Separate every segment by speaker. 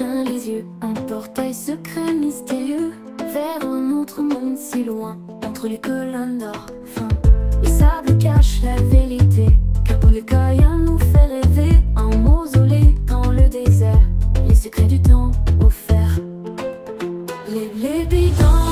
Speaker 1: les yeux. Un portail secret mystérieux vers un autre monde si loin, entre les colonnes d'or fin. Le sable cache la vérité. Capolekaya nous fait rêver un mausolée dans le désert. Les secrets du temps offerts. Les lébis dans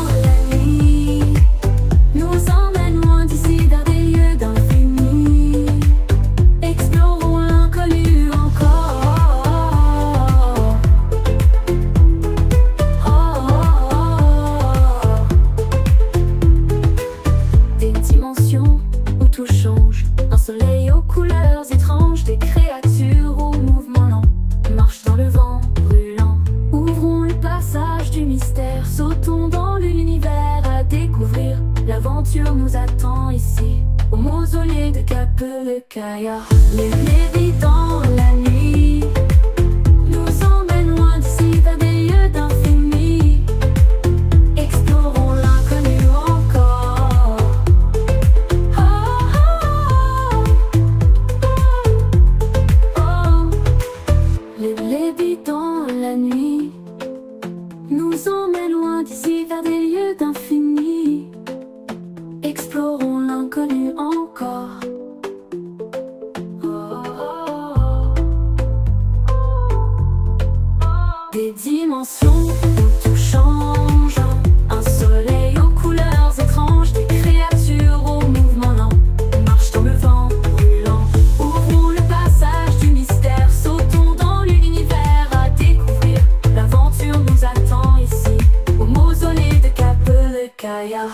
Speaker 1: Nous attend ici. Au mausolée de Capelekaya. Les dans la nuit. inconnu encore. Des dimensions où tout change, un soleil aux couleurs étranges, des créatures au mouvement lent, marche dans le vent brûlant. Ouvrons le passage du mystère, sautons dans l'univers à découvrir. L'aventure nous attend ici, au mausolée de Cape de Kaya.